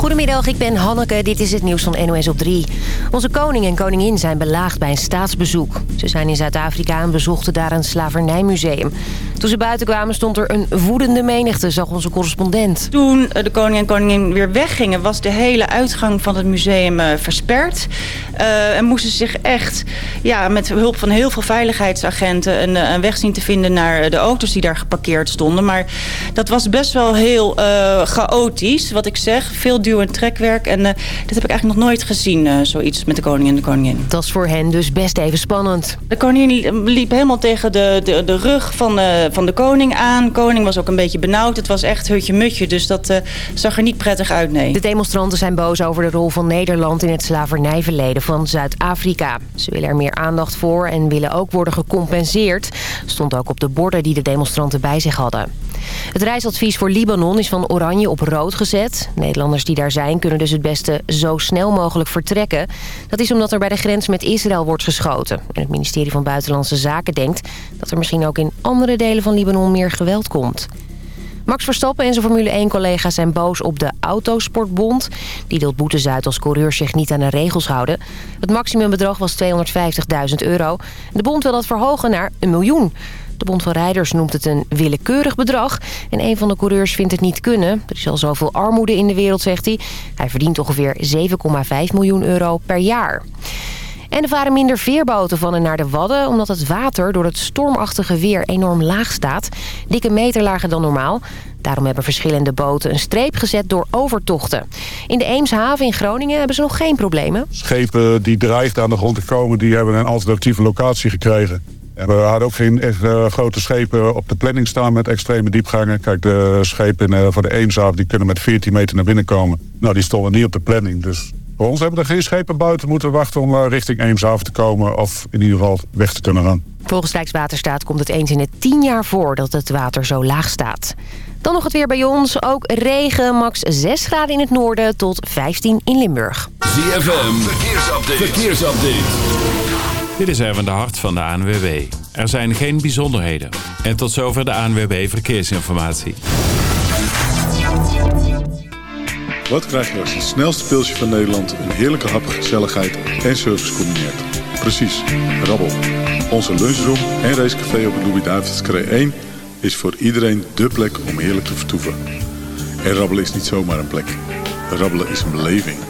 Goedemiddag, ik ben Hanneke. Dit is het nieuws van NOS op 3. Onze koning en koningin zijn belaagd bij een staatsbezoek. Ze zijn in Zuid-Afrika en bezochten daar een slavernijmuseum. Toen ze buiten kwamen stond er een woedende menigte, zag onze correspondent. Toen de koning en koningin weer weggingen... was de hele uitgang van het museum uh, versperd. Uh, en moesten zich echt ja, met hulp van heel veel veiligheidsagenten... Een, een, weg zien te vinden naar de auto's die daar geparkeerd stonden. Maar dat was best wel heel uh, chaotisch, wat ik zeg. Veel duw- en trekwerk. En dit heb ik eigenlijk nog nooit gezien, zoiets met de koning en de koningin. Dat is voor hen dus best even spannend. De koningin liep helemaal tegen de, de, de rug van van de koning aan. koning was ook een beetje benauwd. Het was echt hutje-mutje, dus dat zag er niet prettig uit, nee. De demonstranten zijn boos over de rol van Nederland... in het slavernijverleden van Zuid-Afrika. Ze willen er meer aandacht voor en willen ook worden gecompenseerd. Stond ook op de borden die de demonstranten bij zich hadden. Het reisadvies voor Libanon is van oranje op rood gezet. Nederlanders die daar zijn kunnen dus het beste zo snel mogelijk vertrekken. Dat is omdat er bij de grens met Israël wordt geschoten. En het ministerie van Buitenlandse Zaken denkt dat er misschien ook in andere delen van Libanon meer geweld komt. Max Verstappen en zijn Formule 1-collega's zijn boos op de Autosportbond. Die deelt boetes uit als coureurs zich niet aan de regels houden. Het maximumbedrag was 250.000 euro. De bond wil dat verhogen naar een miljoen. De Bond van Rijders noemt het een willekeurig bedrag. En een van de coureurs vindt het niet kunnen. Er is al zoveel armoede in de wereld, zegt hij. Hij verdient ongeveer 7,5 miljoen euro per jaar. En er varen minder veerboten van en naar de Wadden... omdat het water door het stormachtige weer enorm laag staat. Dikke meter lager dan normaal. Daarom hebben verschillende boten een streep gezet door overtochten. In de Eemshaven in Groningen hebben ze nog geen problemen. Schepen die dreigden aan de grond te komen... die hebben een alternatieve locatie gekregen. We hadden ook geen echt, uh, grote schepen op de planning staan met extreme diepgangen. Kijk, de schepen uh, voor de Eemshaven die kunnen met 14 meter naar binnen komen. Nou, die stonden niet op de planning. Dus voor ons hebben er geen schepen buiten moeten wachten om uh, richting Eemshaven te komen. Of in ieder geval weg te kunnen gaan. Volgens Rijkswaterstaat komt het eens in het 10 jaar voor dat het water zo laag staat. Dan nog het weer bij ons. Ook regen, max 6 graden in het noorden tot 15 in Limburg. ZFM, verkeersupdate. verkeersupdate. Dit is even de hart van de ANWB. Er zijn geen bijzonderheden. En tot zover de ANWB Verkeersinformatie. Wat krijg je als het snelste pilsje van Nederland... een heerlijke hap, gezelligheid en service combineert? Precies, rabbel. Onze lunchroom en racecafé op de Louis-David's 1... is voor iedereen dé plek om heerlijk te vertoeven. En rabbelen is niet zomaar een plek. Rabbelen is een beleving.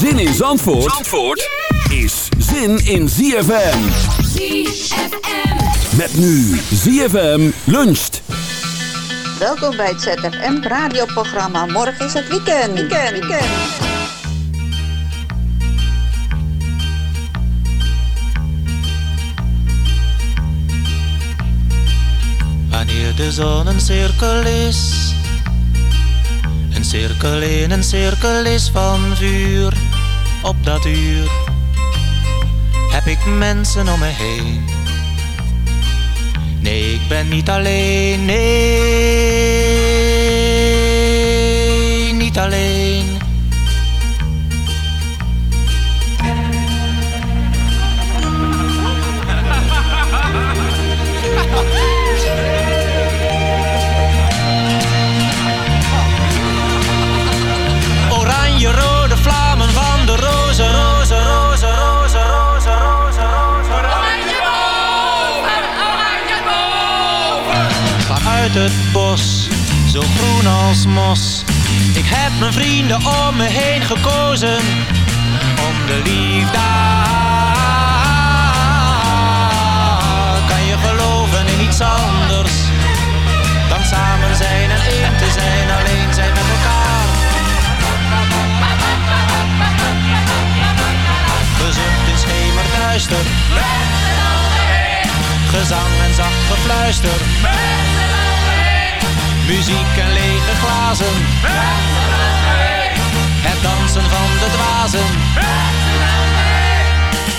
Zin in Zandvoort, Zandvoort is zin in ZFM. ZFM. Met nu ZFM luncht. Welkom bij het ZFM radioprogramma. Morgen is het weekend. Weekend, weekend. Wanneer de zon een cirkel is. Een cirkel in een cirkel is van vuur. Op dat uur heb ik mensen om me heen Nee, ik ben niet alleen, nee, niet alleen. zo groen als mos. Ik heb mijn vrienden om me heen gekozen, om de liefde. Kan je geloven in iets anders dan samen zijn en één te zijn, alleen zijn met elkaar. Gezucht in schemerduister, gezang en zacht gefluister. Muziek en lege glazen. Het dansen van de dwazen.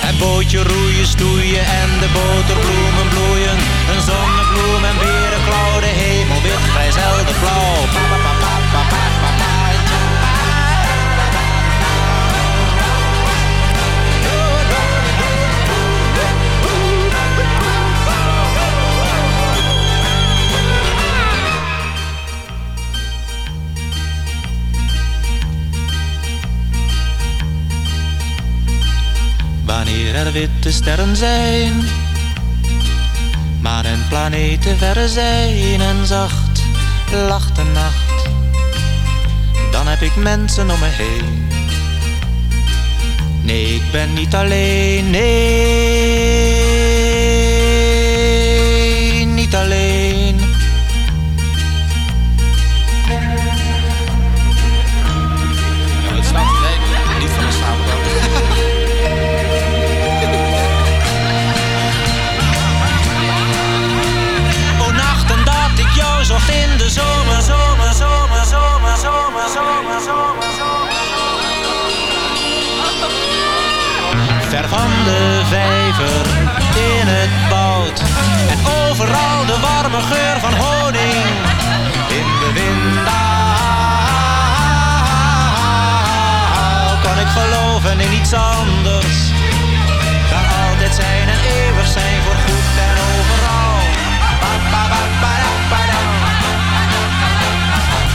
Het bootje roeien, stoeien en de boterbloemen bloeien. Een zonnebloem en berenklauw, de hemel wit, wij zelden blauw. Er sterren zijn, maan en planeten verre zijn en zacht lacht de nacht, dan heb ik mensen om me heen. Nee, ik ben niet alleen, nee, van de vijver in het bout en overal de warme geur van honing in de wind. Ah, kan ik geloven in iets anders dan altijd zijn en eeuwig zijn voor goed en overal.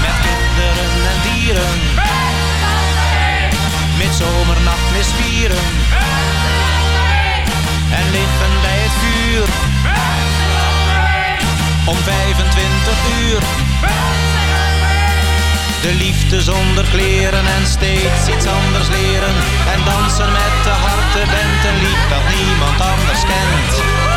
Met kinderen en dieren. Met zomernacht misvieren. En liggen bij het vuur. Om 25 uur. De liefde zonder kleren en steeds iets anders leren. En dansen met de harten bent een lied dat niemand anders kent.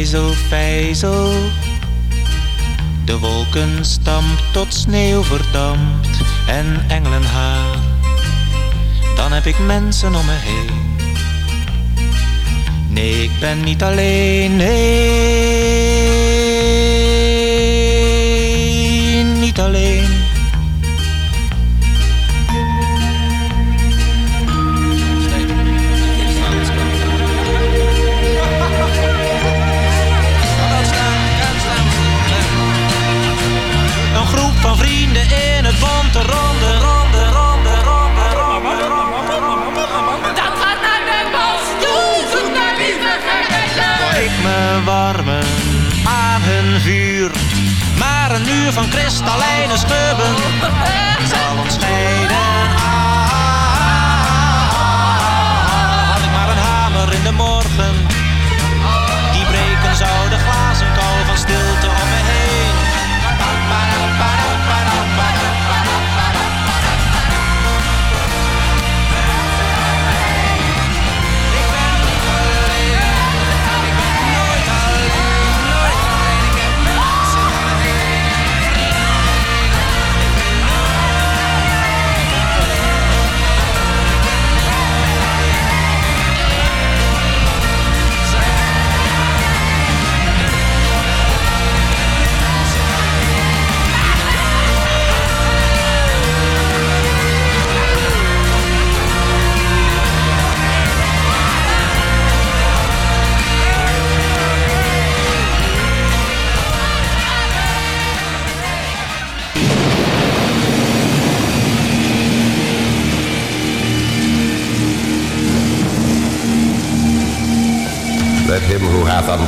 Wanneer de ijzel vijzel. De wolken stampt tot sneeuw verdampt en engelenhaar, dan heb ik mensen om me heen. Nee, ik ben niet alleen, nee, Van kristallijne schubben. Zal ons scheiden. Ah, Had ik maar een hamer in de morgen, die breken zou de glazen kou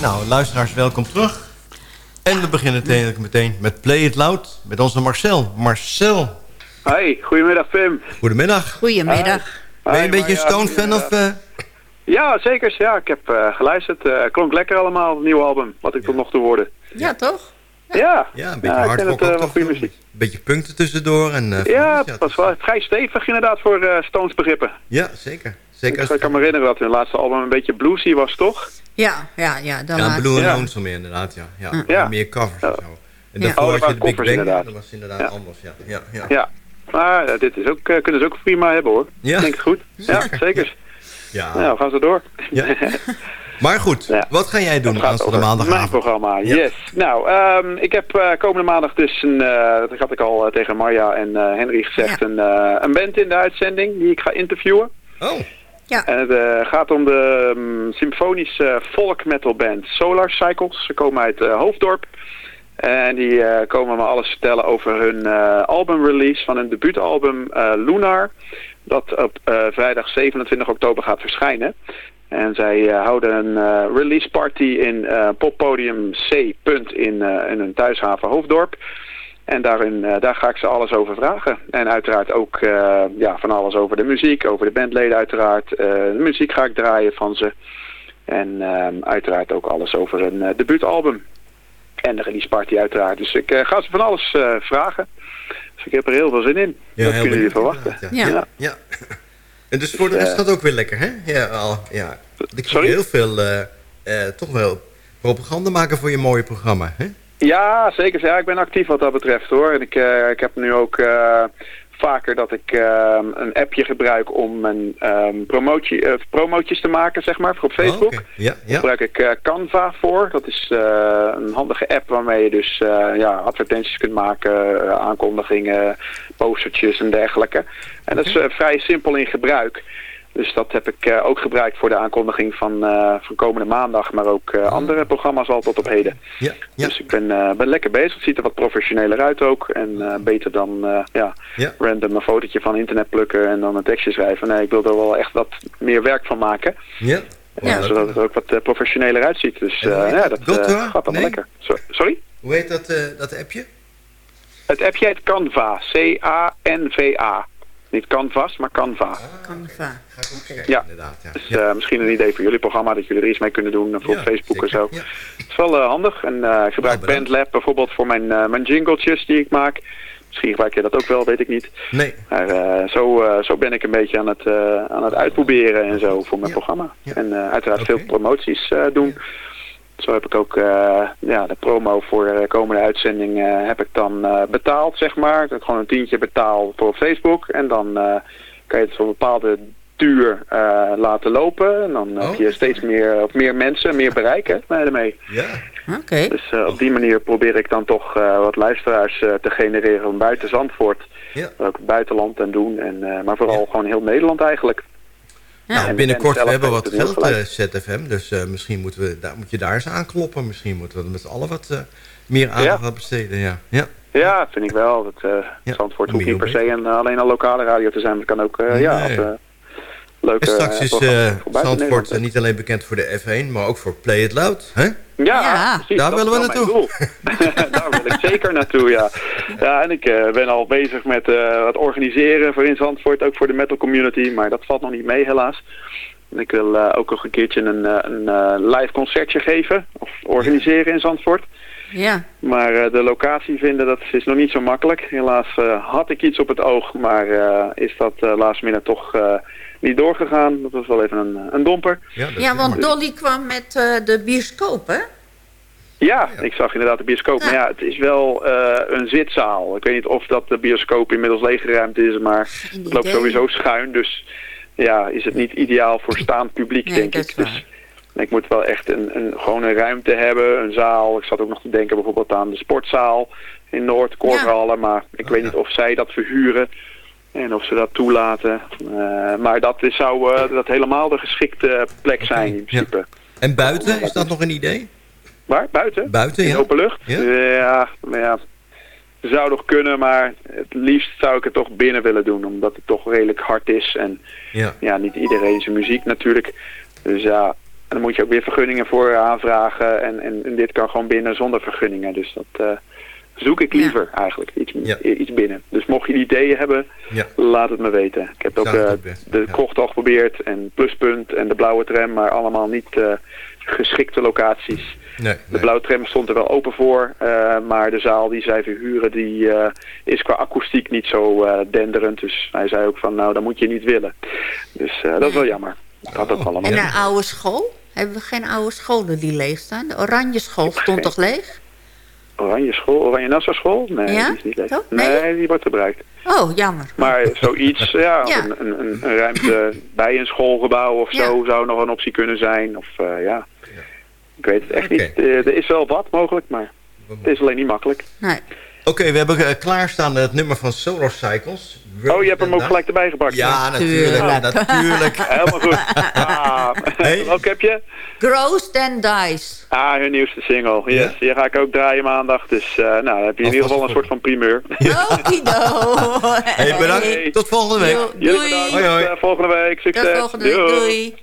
Nou, luisteraars, welkom terug. En we beginnen meteen, meteen met Play It Loud met onze Marcel. Marcel. Hoi, goedemiddag Pim. Goedemiddag. Goedemiddag. Ben je een beetje een Stone-fan of... Uh... Ja, zeker. Ja, ik heb uh, geluisterd. Uh, klonk lekker allemaal, het nieuwe album, wat ik tot nog toe hoorde. Ja, toch? Ja, ja een beetje ja, hard rock goede muziek. Een beetje punten tussendoor. En, ja, het was wel vrij stevig inderdaad voor Stones begrippen. Ja, zeker. Zeker ik kan me herinneren dat hun laatste album een beetje bluesy was, toch? Ja, ja, ja. Dan ja, Blue ja. Lonesome meer inderdaad, ja. Ja, ja. Meer covers en zo. En daarvoor oh, had je de Big Bang, inderdaad. dat was inderdaad anders, ja. Ja, ja. ja. maar dit is ook, uh, kunnen ze ook prima hebben hoor. Ja. Denk ik goed. Ja, zeker. Ja. Nou, gaan ze door. Ja. maar goed, ja. wat ga jij doen aanstaande maandagavond? Mijn programma, ja. yes. Nou, um, ik heb uh, komende maandag dus, een, dat had ik al tegen Marja en Henry gezegd, een, een band in de uitzending die ik ga interviewen. Oh. Ja. Het uh, gaat om de um, symfonische folk metal band Solar Cycles. Ze komen uit uh, Hoofddorp. En die uh, komen me alles vertellen over hun albumrelease van hun debuutalbum Lunar. Dat op vrijdag 27 oktober gaat verschijnen. En zij houden een release party in poppodium C. in, in hun thuishaven Hoofddorp. En daarin, uh, daar ga ik ze alles over vragen. En uiteraard ook uh, ja, van alles over de muziek, over de bandleden uiteraard. Uh, de muziek ga ik draaien van ze. En ehm, uiteraard ook alles over een debuutalbum. En de release party uiteraard. Dus ik ga ze van alles vragen. Dus ik heb er heel veel zin in. Ja, dat kunnen jullie verwachten. Ja. Ja. ja. En dus voor de rest gaat ook weer lekker, hè? Ja, al, ja. Ik zie heel veel, toch wel, propaganda maken voor je mooie programma, hè? Ja, zeker. Ja, ik ben actief wat dat betreft hoor. En ik, uh, ik heb nu ook uh, vaker dat ik uh, een appje gebruik om mijn um, promotie, promotjes te maken, zeg maar, voor op Facebook. Oh, okay. ja, ja. Daar gebruik ik Canva voor. Dat is een handige app waarmee je dus ja, advertenties kunt maken, aankondigingen, postertjes en dergelijke. En dat is vrij simpel in gebruik. Dus dat heb ik uh, ook gebruikt voor de aankondiging van, uh, van komende maandag, maar ook uh, andere programma's al tot op heden. Ja, ja. Dus ik ben, ben lekker bezig. Het ziet er wat professioneler uit ook. En beter dan ja, ja, random een fotootje van internet plukken en dan een tekstje schrijven. Nee, ik wil er wel echt wat meer werk van maken. Ja. ja zodat het er ook wat professioneler uitziet. Dus ja, dat gaat nee. lekker. Sorry? Hoe heet dat, dat appje? Het appje heet Canva. C-A-N-V-A. Niet Canvas, maar Canva. Ah, Canva. Ga ik ook kijken, ja. inderdaad. Ja. Dus uh, misschien een idee voor jullie programma dat jullie er iets mee kunnen doen voor ja, Facebook zeker. en zo. Ja. Het is wel uh, handig. En uh, ik gebruik nou, BandLab bijvoorbeeld voor mijn, mijn jingletjes die ik maak. Misschien gebruik je dat ook wel, weet ik niet. Nee. Maar zo, zo ben ik een beetje aan het, aan het uitproberen en zo voor mijn programma. En uiteraard okay. veel promoties doen. Zo heb ik ook uh, ja, de promo voor de komende uitzending uh, heb ik dan uh, betaald, zeg maar. Dat ik gewoon een tientje betaal voor Facebook. En dan kan je het voor een bepaalde duur laten lopen. En dan oh. heb je steeds meer, of meer mensen, meer bereiken ermee. Ja. Oké. Okay. Dus op die manier probeer ik dan toch wat luisteraars te genereren van buiten Zandvoort. Ja. Ook het buitenland en doen. En, maar vooral ja. gewoon heel Nederland eigenlijk. Nou, binnenkort we hebben wat geld, uh, ZFM, dus uh, misschien moeten we, daar, moet je daar eens aankloppen. Misschien moeten we met z'n allen wat uh, meer aandacht ja. besteden. Ja. Ja. ja, vind ik wel. Dat, uh, ja. Hoeft niet per se en alleen een lokale radio te zijn. Het kan ook nee. ja, als, leuke... En straks is Zandvoort niet alleen bekend voor de F1, maar ook voor Play It Loud. Hè? Ja, ja. Precies, daar willen we naartoe. daar wil ik zeker naartoe, ja. Ja, en ik uh, ben al bezig met uh, wat organiseren voor in Zandvoort, ook voor de metal community, maar dat valt nog niet mee helaas. En ik wil uh, ook nog een keertje een, een live concertje geven, of organiseren in Zandvoort. Ja. Maar de locatie vinden, dat is nog niet zo makkelijk. Helaas had ik iets op het oog, maar is dat laatst minute toch niet doorgegaan. Dat was wel even een, een domper. Ja, ja want Dolly kwam met uh, de bioscoop, hè? Ja, ja, ik zag inderdaad de bioscoop. Ja. Maar ja, het is wel uh, een zitzaal. Ik weet niet of dat de bioscoop inmiddels leeggeruimd is, maar het loopt sowieso schuin. Dus ja, is het niet ideaal voor staand publiek, nee, denk ik. Dus ik moet wel echt een, een, gewoon een ruimte hebben, een zaal. Ik zat ook nog te denken bijvoorbeeld aan de sportzaal in Noord, Korverhallen. Maar ik weet niet of zij dat verhuren en of ze dat toelaten. Eh, maar dat is, zou eh, dat helemaal de geschikte plek zijn in principe. En buiten, is dat nog een idee? Waar? Buiten? Buiten, In open lucht? Ja. Ja, maar ja. Zou nog kunnen, maar het liefst zou ik het toch binnen willen doen. Omdat het toch redelijk hard is. En Ja. ja, niet iedereen zijn muziek natuurlijk. Dus ja, en dan moet je ook weer vergunningen voor aanvragen. En, en, en dit kan gewoon binnen zonder vergunningen. Dus dat eh, zoek ik liever eigenlijk. Iets, iets binnen. Dus mocht je ideeën hebben, Ja. laat het me weten. Ik heb ook eh, de krocht al geprobeerd. En Pluspunt en de Blauwe Tram. Maar allemaal niet eh, geschikte locaties. Nee, De blauwe tram stond er wel open voor, eh, maar de zaal die zij verhuren, die eh, is qua akoestiek niet zo eh, denderend. Dus hij zei ook van, nou, dat moet je niet willen. Dus eh, dat is wel jammer. Had dat allemaal. En een oude school? Hebben we geen oude scholen die leeg staan? De Oranje school stond toch leeg? Oranje school, Oranje Nassau school? Nee, Ja? die is niet leeg. Nee? die wordt gebruikt. Oh, jammer. Maar zoiets, ja, Ja. Een, een, een, ruimte bij een schoolgebouw of Ja. zo zou nog een optie kunnen zijn. Of eh, ja, ik weet het echt niet. Eh, er is wel wat mogelijk, maar het is alleen niet makkelijk. Nee. Oké, we hebben eh, klaarstaan het nummer van Solar Cycles. Oh, je hebt hem ook gelijk erbij gepakt. Ja, natuurlijk. Tuurlijk. natuurlijk. Helemaal goed. Ah, Welke heb je? Grows then dies. Ah, hun nieuwste single. Yes. Die ga ik ook draaien maandag. Dus eh, nou, dan heb je in ieder geval een soort van primeur. Okido. Hey, bedankt. Tot volgende week. Jo, Jullie doei. bedankt. Hoi, hoi. Eh, volgende week. Succes. Tot volgende week. Doei. Doei.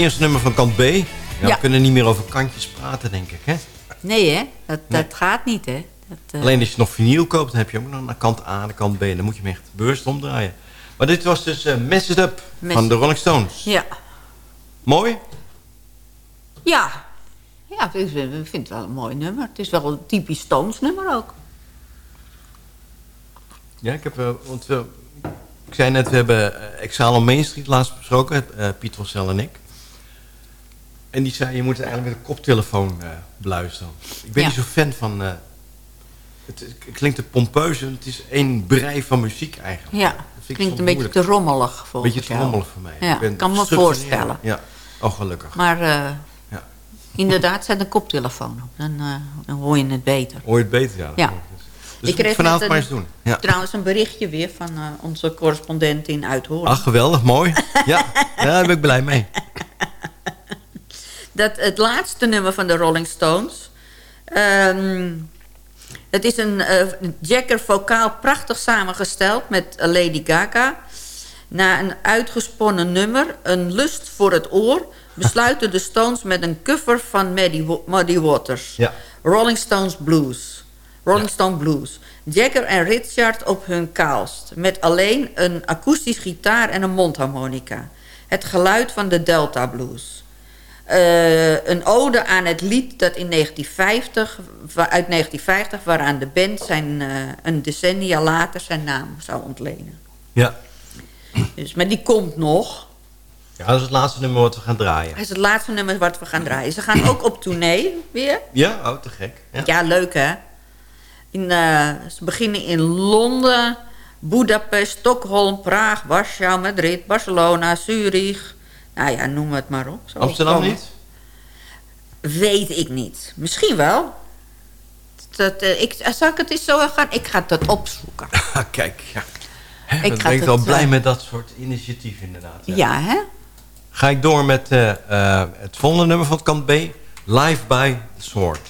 Eerste nummer van kant B. Ja. We kunnen niet meer over kantjes praten, denk ik. Hè? Nee, hè? Dat, Nee. dat gaat niet, hè? Dat, eh, Alleen als je nog vinyl koopt, dan heb je ook nog een kant A en kant B. Dan moet je hem echt bewust omdraaien. Maar dit was dus eh Mess It Up Mess van de Rolling Stones. Ja. Mooi? Ja. Ja, ik vind ik vind het wel een mooi nummer. Het is wel een typisch Stones nummer ook. Ja, ik heb... eh, want, eh, ik zei net, we hebben uh, Exalo Main Street laatst besproken. eh Piet Rossel en ik. En die zei, je moet het eigenlijk met een koptelefoon eh beluisteren. Ik ben Ja. niet zo fan van... eh, het, het klinkt te pompeus en het is één brei van muziek eigenlijk. Ja, ik klinkt een beetje te rommelig volgens beetje te jou. rommelig voor mij. Ja, Ik ben kan me voorstellen. Ja, oh gelukkig. Maar eh, Ja. inderdaad, zet een koptelefoon op. Dan, dan hoor je het beter. Hoor je het beter? Ja. Ja. Dus ik kreeg vanavond maar een- eens doen. Ja. Trouwens een berichtje weer van onze correspondent in Uithoorn. Ach, geweldig, mooi. Ja, ja, daar ben ik blij mee. Dat het laatste nummer van de Rolling Stones... ehm, het is een eh, Jagger vocaal prachtig samengesteld met Lady Gaga. Na een uitgesponnen nummer, een lust voor het oor... besluiten de Stones met een cover van Muddy Waters. Ja. Rolling Stones Blues. Rolling Stone Blues. Jagger en Richard op hun kaalst. Met alleen een akoestisch gitaar en een mondharmonica. Het geluid van de Delta Blues. Eh, een ode aan het lied dat in 1950, wa- uit 1950... waaraan de band zijn, eh, een decennia later zijn naam zou ontlenen. Ja. Dus, maar die komt nog. ja, dat is het laatste nummer wat we gaan draaien. Dat is het laatste nummer wat we gaan draaien. Ze gaan ook op tournee weer. Ja, oh, te gek. Ja. Ja, leuk hè? In, eh, ze beginnen in Londen, Budapest, Stockholm, Praag, Warschau, Madrid, Barcelona, Zurich. Nou ja, noem het maar op. Zo Amsterdam komen. niet? Weet ik niet. Misschien wel. Dat, eh, ik, zal ik het eens zo gaan? Ik ga het opzoeken. Ah, kijk, ja. Ik ben ik wel het, blij eh, met dat soort initiatieven inderdaad. Ja, hè? Ga ik door met eh, eh, het volgende nummer van kant B. Live by the Sword.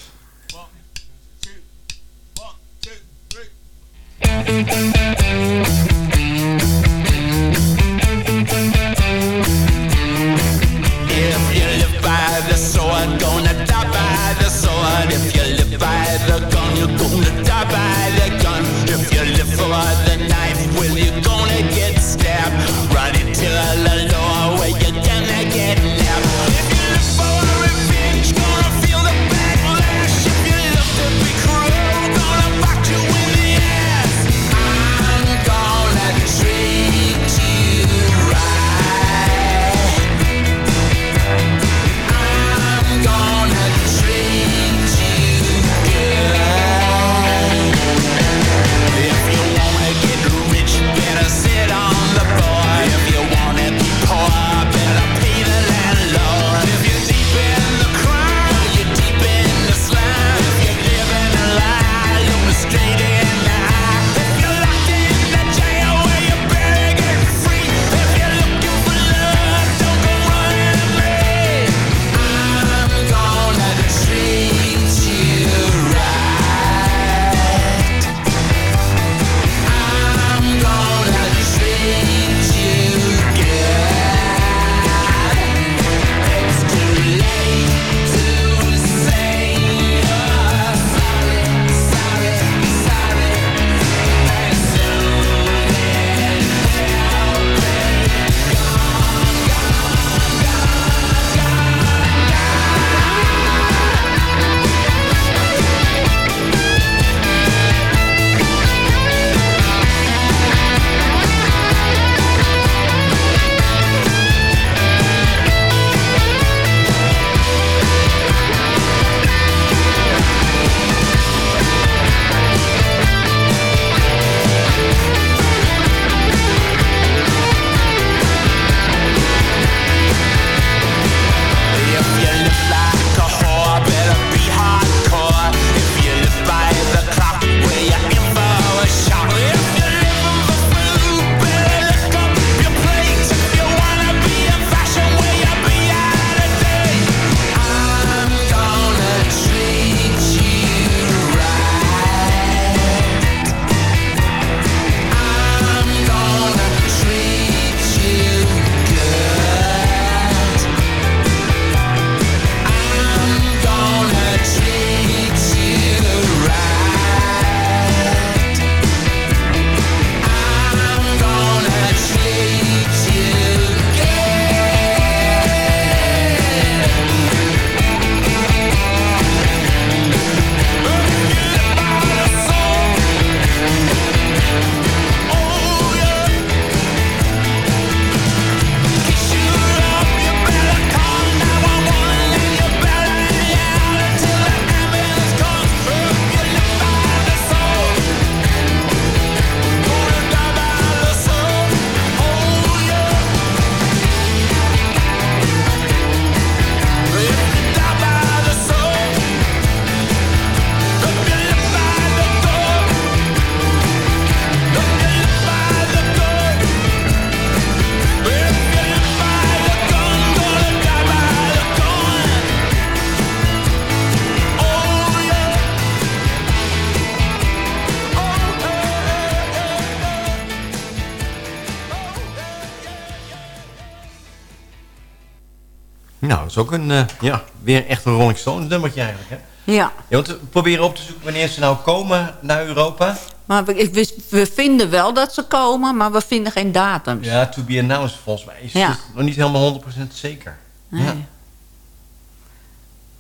Nou, dat is ook een, eh, ja, weer echt een Rolling Stones nummertje eigenlijk, hè? Ja. We proberen op te zoeken wanneer ze nou komen naar Europa. Maar we, ik wist- we vinden wel dat ze komen, maar we vinden geen datums. Ja, to be announced volgens mij. Is Ja. het nog niet helemaal 100% zeker. Nee. Ja.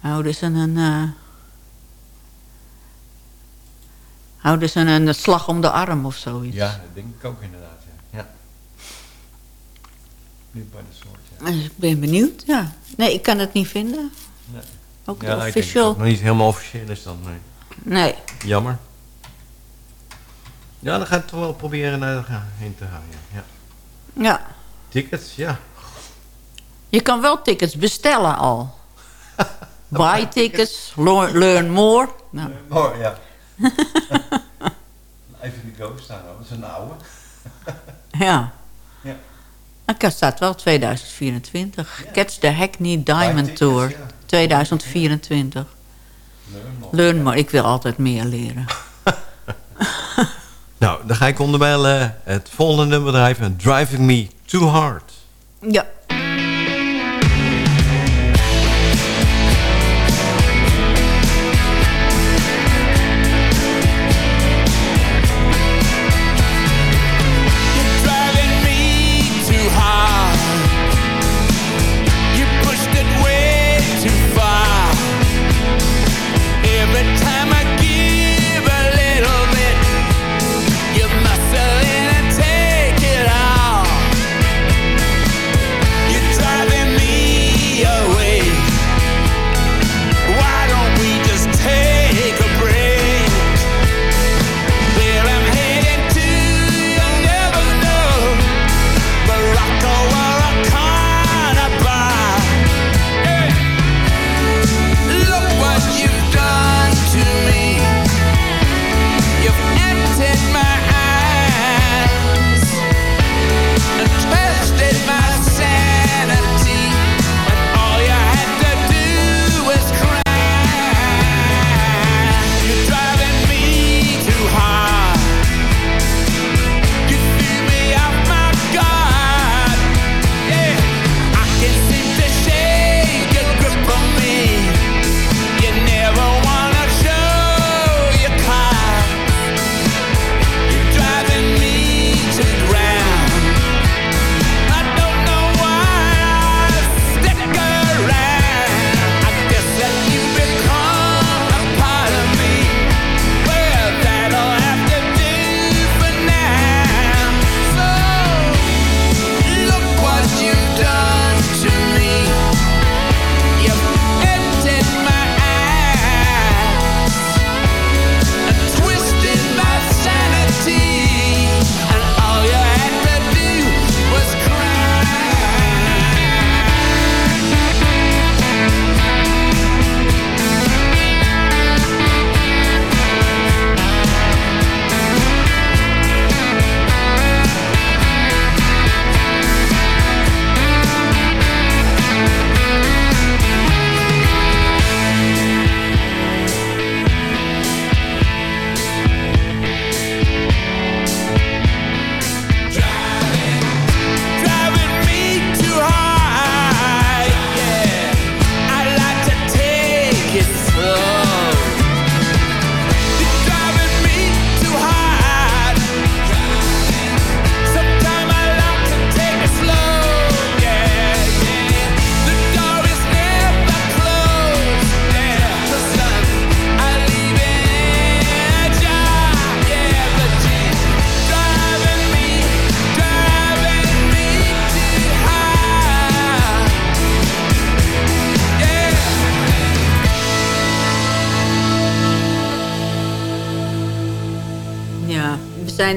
Houden ze een... eh, houden ze een slag om de arm of zoiets? ja, dat denk ik ook inderdaad. Ja. ja. Nu bij de. Dus Ik ben benieuwd, ja. Nee, ik kan het niet vinden. Nee. Ook ja, ik denk dat official. het nog niet helemaal officieel is dan. Nee. Nee. Jammer. Ja, dan ga ik toch wel proberen naar heen te gaan. Ja. ja. Tickets, ja. Je kan wel tickets bestellen al. Buy tickets, learn, learn more. Nou, Oh, ja. Even die Go staan, hoor. dat is een oude. Ja. Er staat wel 2024. Catch the Hackney Diamond tickets, Tour. ja. 2024. Learn more. Ik wil altijd meer leren. Nou, dan ga ik onderwijl eh, het volgende nummer drijven. Driving Me Too Hard. Ja.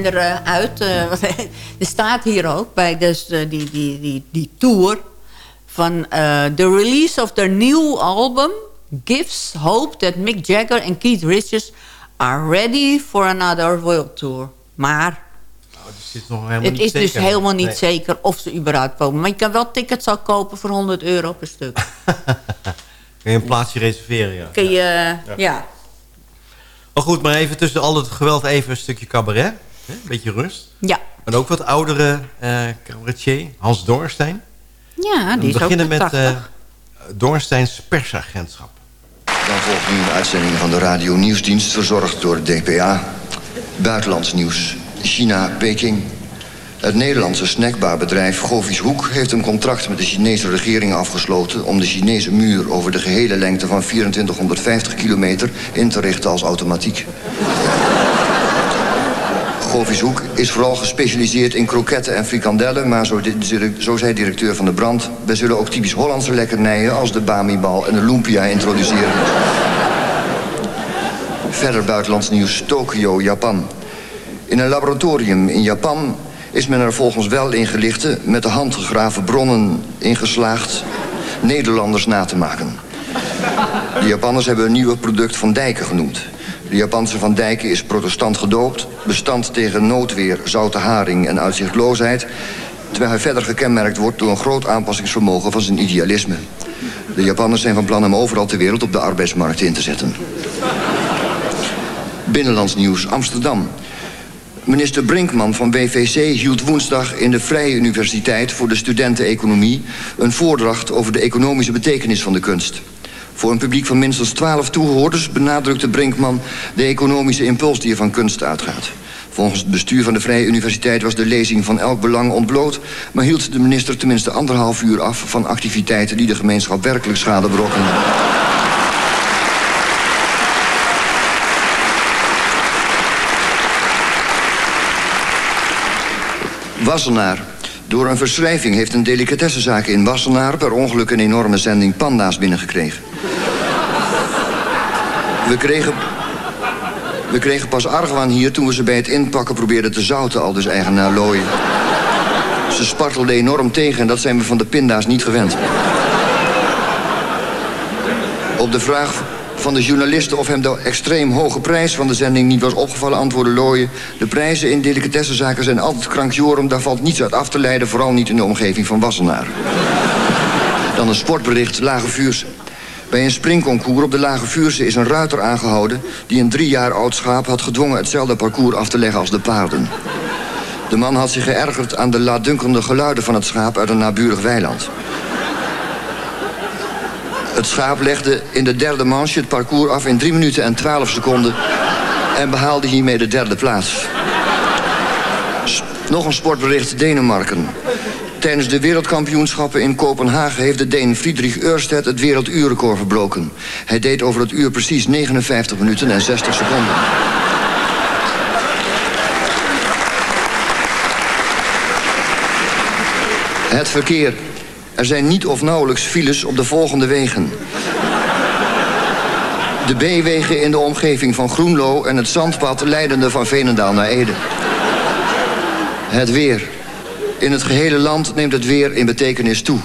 We zijn er eh, uit. eh, er staat hier ook bij dus, eh, die, die, die, die tour... van eh the release of their new album... gives hope that Mick Jagger en Keith Richards... are ready for another world tour. Maar Nou, het is nog het niet is dus helemaal niet Nee. zeker of ze überhaupt komen. Maar je kan wel tickets al kopen voor 100 euro per stuk. Kun je een plaatsje reserveren, ja. Kun je, eh, ja. Maar goed, maar even tussen al het geweld even een stukje cabaret. Een beetje rust. Ja. En ook wat oudere eh cabaretier, Hans Dorstein. Ja, die We is ook beginnen de met 80. eh, Dornsteins persagentschap. Dan volgt nu een uitzending van de radio nieuwsdienst verzorgd door de DPA. Buitenlands nieuws. China, Peking. Het Nederlandse snackbarbedrijf Govies Hoek heeft een contract met de Chinese regering afgesloten om de Chinese muur over de gehele lengte van 2450 kilometer in te richten als automatiek. Hoek is vooral gespecialiseerd in kroketten en frikandellen... maar zo, zo zei directeur van de brand... wij zullen ook typisch Hollandse lekkernijen als de bamibal en de lumpia introduceren. Verder buitenlands nieuws Tokio, Japan. In een laboratorium in Japan is men er volgens wel ingelichte... met de hand gegraven bronnen ingeslaagd Nederlanders na te maken. De Japanners hebben een nieuwe product Van Dijken genoemd. De Japanse Van Dijken is protestant gedoopt... bestand tegen noodweer, zoute haring en uitzichtloosheid... terwijl hij verder gekenmerkt wordt door een groot aanpassingsvermogen van zijn idealisme. De Japanners zijn van plan hem overal ter wereld op de arbeidsmarkt in te zetten. Binnenlands nieuws Amsterdam. Minister Brinkman van WVC hield woensdag in de Vrije Universiteit... voor de studenten-economie een voordracht over de economische betekenis van de kunst. Voor een publiek van minstens 12 toehoorders benadrukte Brinkman... de economische impuls die er van kunst uitgaat. Volgens het bestuur van de Vrije Universiteit was de lezing van elk belang ontbloot... maar hield de minister tenminste anderhalf uur af van activiteiten... die de gemeenschap werkelijk schade berokkenen. Wassenaar. Door een verschrijving heeft een delicatessenzaak in Wassenaar... per ongeluk een enorme zending panda's binnengekregen. We kregen, we kregen pas argwaan hier toen we ze bij het inpakken probeerden te zouten... al dus eigenaar looien. Ze spartelden enorm tegen en dat zijn we van de pinda's niet gewend. Op de vraag van de journalisten of hem de extreem hoge prijs van de zending niet was opgevallen, antwoordde Looyen. De prijzen in delicatessenzaken zijn altijd krankjorum, daar valt niets uit af te leiden, vooral niet in de omgeving van Wassenaar. Dan een sportbericht, Lage Vuurse. Bij een springconcours op de Lage Vuurse is een ruiter aangehouden... die een drie jaar oud schaap had gedwongen hetzelfde parcours af te leggen als de paarden. De man had zich geërgerd aan de laatdunkende geluiden van het schaap uit een naburig weiland. Het schaap legde in de derde manche het parcours af in 3 minuten en 12 seconden... en behaalde hiermee de derde plaats. Nog een sportbericht Denemarken. Tijdens de wereldkampioenschappen in Kopenhagen... heeft de Deen Friedrich Ørsted het werelduurrecord verbroken. Hij deed over het uur precies 59 minuten en 60 seconden. Het verkeer. Er zijn niet of nauwelijks files op de volgende wegen. De B-wegen in de omgeving van Groenlo en het zandpad leidende van Veenendaal naar Ede. Het weer. In het gehele land neemt het weer in betekenis toe.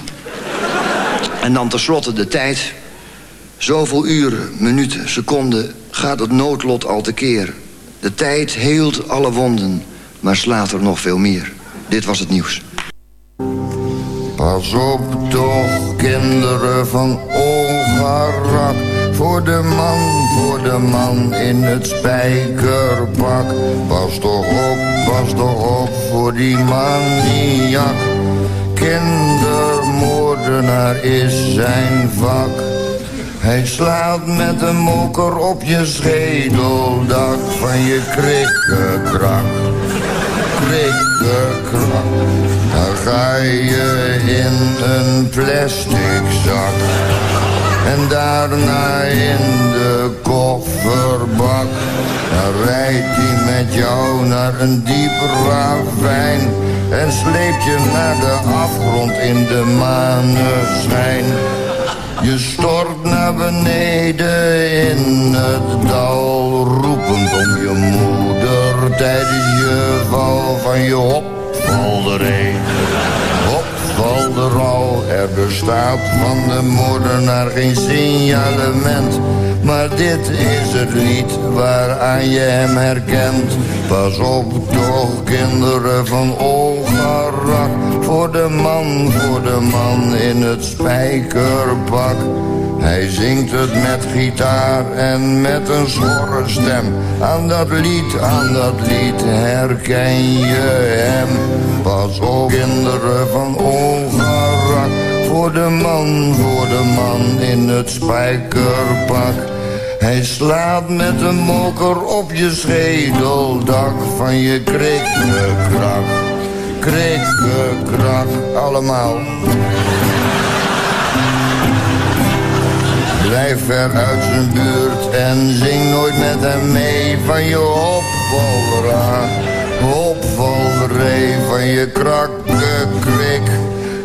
En dan tenslotte de tijd. Zoveel uren, minuten, seconden gaat het noodlot al tekeer. De tijd heelt alle wonden, maar slaat er nog veel meer. Dit was het nieuws. Pas op toch, kinderen van Olgarak. Voor de man, voor de man in het spijkerpak. Pas toch op, pas toch op voor die maniak. Kindermoordenaar is zijn vak. Hij slaat met een moker op je schedeldak van je krikkekrak. Krikkekrak. Ga je in een plastic zak. En daarna in de kofferbak. Dan rijdt hij met jou naar een diep ravijn. En sleept je naar de afgrond in de maneschijn. Je stort naar beneden in het dal, roepend om je moeder tijdens je val van je opvalderij. Opvalderal, er bestaat van de moordenaar geen signalement. Maar dit is het lied waaraan je hem herkent. Pas op toch, kinderen van Olgarak. Voor de man, voor de man in het spijkerpak. Hij zingt het met gitaar en met een schorre stem. Aan dat lied, aan dat lied herken je hem. Pas op, kinderen van. Voor voor de man, voor de man in het spijkerpak. Hij slaat met een moker op je schedeldak van je krikkekrak. Krikkekrak, allemaal. Blijf ver uit zijn buurt en zing nooit met hem mee van je opvalra. Opvalree van je krakkekrik,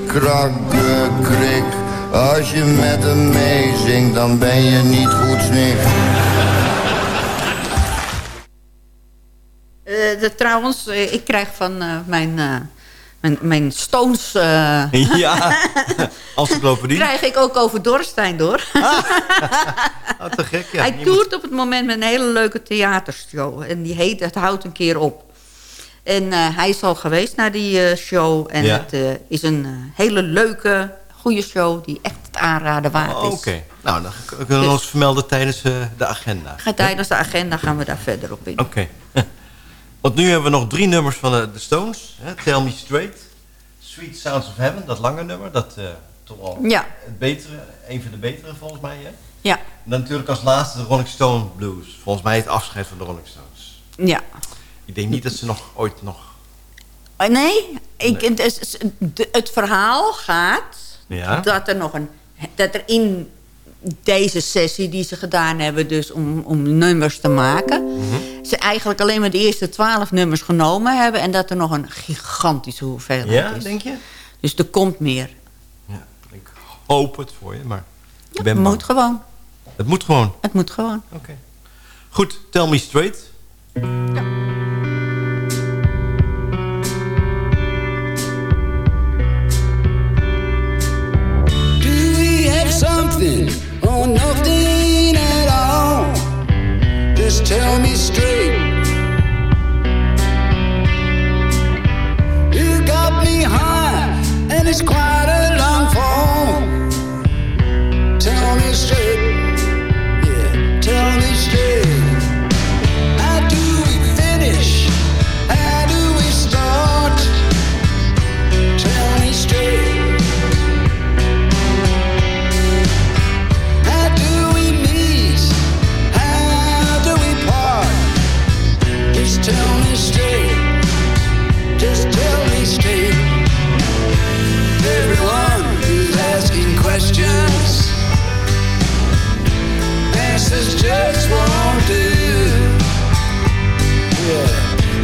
krakkekrik. Als je met hem meezingt, dan ben je niet goed snik. De, trouwens, eh, ik krijg van eh, mijn, mijn, mijn Stones... eh, Ja, encyclopedie. krijg ik ook over Dorstein door. Oh, te gek, ja. Hij Je moet- toert op het moment met een hele leuke theatershow. En die heet Het houdt een keer op. En eh, hij is al geweest naar die eh, show. En Ja. het is een hele leuke, goede show... die echt het aanraden waard Oh, is. Oké, nou dan kunnen we ons vermelden tijdens de agenda. Ga Tijdens de agenda gaan we daar verder op in. Oké. Want nu hebben we nog drie nummers van de, de Stones. Hè? Tell Me Straight. Sweet Sounds of Heaven, dat lange nummer. Dat eh, toch Ja. het betere, een van de betere volgens mij. Hè? Ja. En dan natuurlijk als laatste de Rolling Stone Blues. Volgens mij het afscheid van de Rolling Stones. Ja. Ik denk niet dat ze nog ooit nog... Eh, Nee, ik, het, het verhaal gaat Ja? dat er nog een... Dat er in deze sessie die ze gedaan hebben... dus om, om nummers te maken... Mhm. ze eigenlijk alleen maar de eerste twaalf nummers genomen hebben... en dat er nog een gigantische hoeveelheid Ja, is. denk je? Dus er komt meer. Ik hoop het voor je, maar ik Het ben moet bang. gewoon. Het moet gewoon. Het moet gewoon. Oké. Goed, Tell Me Straight. Do we have something or nothing at all? Just tell me straight. You got me high, and it's quite answers just won't do. Yeah,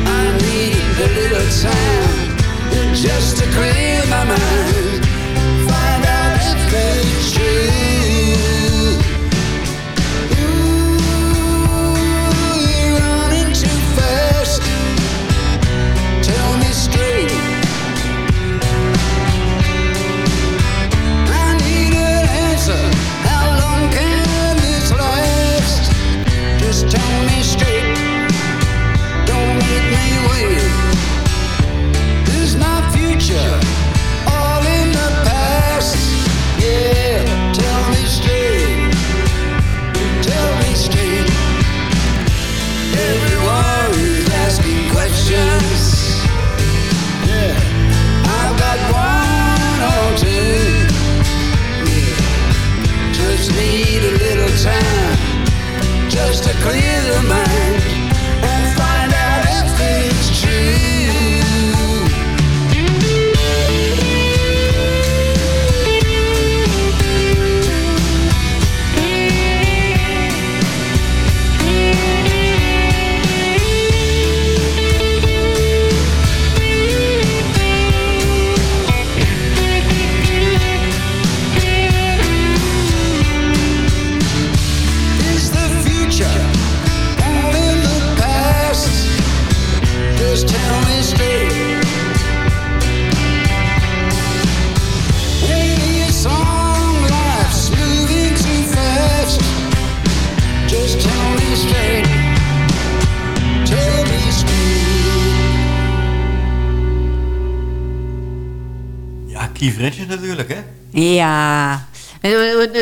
I need a little time just to clear my mind.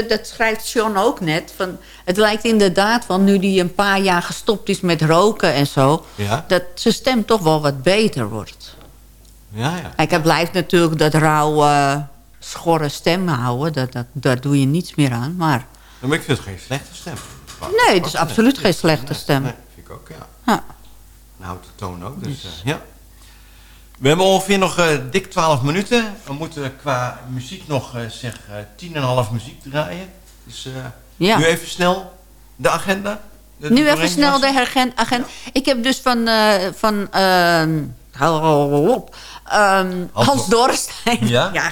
Dat schrijft John ook net. Van, het lijkt inderdaad van nu die een paar jaar gestopt is met roken en zo... Ja. dat zijn stem toch wel wat beter wordt. Ja, ja. Kijk, hij blijft natuurlijk dat rauwe schorre stem houden. Dat, dat, daar doe je niets meer aan. Maar Maar ik vind het geen slechte stem. nee, het is absoluut geen slechte stem. Nee, vind ik ook, ja. Ja. Een houten toon ook, dus eh, ja. We hebben ongeveer nog eh, dik 12 minuten. We moeten qua muziek nog eh zeg eh 10,5 muziek draaien. Dus Ja. nu even snel de agenda. De- Nu even snel de agenda. Ik heb dus van, van ehm, op, ehm, Hans Hans Dor- Dorrestein. Ja?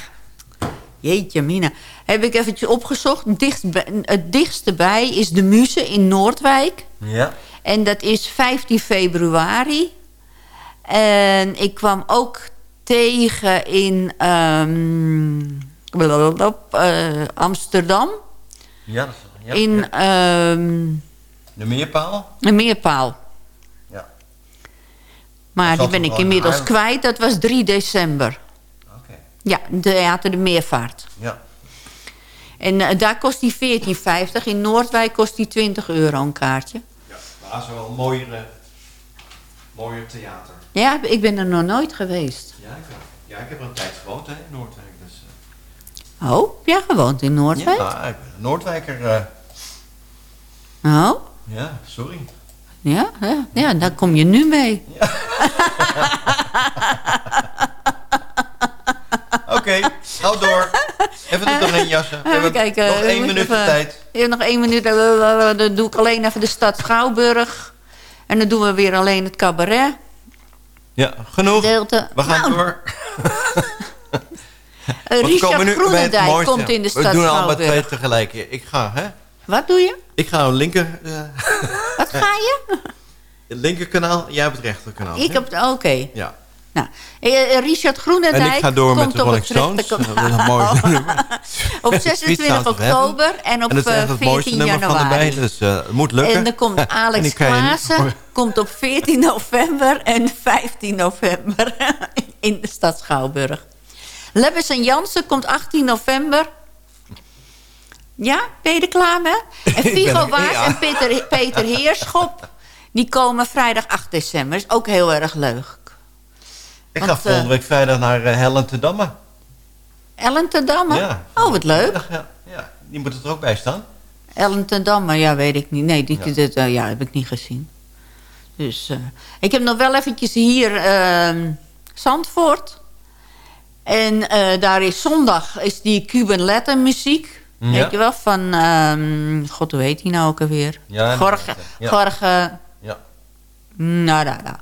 Jeetje mina. Heb ik eventjes opgezocht. Dichtst bij- het dichtste bij is de Muze in Noordwijk. Ja. En dat is 15 februari. En ik kwam ook tegen in blablabla, eh, Amsterdam. Ja, dat is- ja, in ja. ehm, De meerpaal. een meerpaal. Ja. Maar die ben ik inmiddels in kwijt. Dat was 3 december. Oké. Ja, Theater de Meervaart. Ja. En eh, daar kost die 14,50. In Noordwijk kost die 20 euro een kaartje. Maar dat is wel een mooiere, mooier theater. Ja, ik ben er nog nooit geweest. Ja, ik, ja, ik heb er een tijd gewoond hè, in Noordwijk. Dus, eh, Oh, jij gewoond in Noordwijk? ja, ik ben een Noordwijker. eh, Oh, ja, sorry. ja, ja, ja, daar kom je nu mee. Oké, gauw door. Even er doorheen jassen. We Even hebben kijken. nog één minuut de even- tijd. Ja, nog één minuut. Dan doe ik alleen even de stad Schouwburg. En dan doen we weer alleen het cabaret. Ja, genoeg. We gaan Nou, door. Richard Groenendijk komt in de stad We doen allemaal twee tegelijk. Ik ga, hè? Wat doe je? Ik ga een linker, eh, Wat ga je? het linkerkanaal, jij hebt het rechterkanaal. Ik heb het, oké. Ja. Nou, eh, eh, Richard Groenendijk En ik ga door met komt de op Rolling Stones. Dat is een mooi nummer. Op Sweet 26 Sounds of Heaven. oktober en op en dat is eh, echt het mooiste 14 nummer van januari. erbij, dus het moet lukken. En dan komt Alex Klaassen komt op 14 november en 15 november in de stad Schouwburg. Lebbes en Jansen komt 18 november. Ja, ben je er klaar mee? En Figo Waas ja. en Peter, Peter Heerschop... die komen vrijdag 8 december. Is ook heel erg leuk. Ik ga volgende eh, week vrijdag naar uh, Helen te Damme. Ellen Damme? Ja. Oh, wat leuk. Ja, ja, die moet er ook bij staan. Ellen Damme, ja, weet ik niet. Nee, die, dit, eh, ja, heb ik niet gezien. Dus, eh, ik heb nog wel eventjes hier ehm, Zandvoort. En eh, daar is zondag is die Cuban Latin muziek. Ja. Weet je wel, van... ehm, God, hoe heet die nou ook alweer? Ja, Gorge. ja. Gorge. Ja. Nou, nou, nou.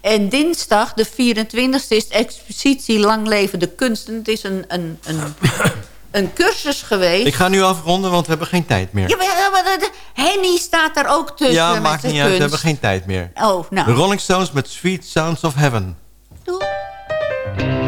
En dinsdag, de 24e, is de expositie Lang Leven de Kunst. En het is een, een, een, een cursus geweest. Ik ga nu afronden, want we hebben geen tijd meer. Ja, maar, ja, maar de- de- Henny staat daar ook tussen Ja, met maakt niet uit, we hebben geen tijd meer. Oh, nou. Rolling Stones met Sweet Sounds of Heaven. I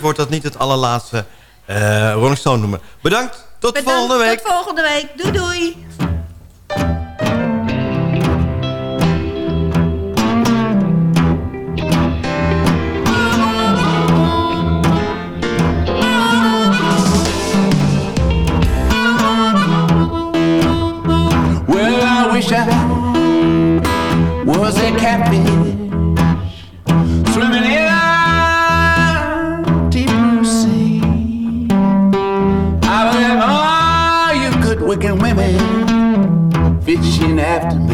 Wordt dat niet het allerlaatste uh, Rolling Stone nummer. Bedankt, tot volgende week. Tot volgende week. Doei doei. Well, I wish was it happy? after me.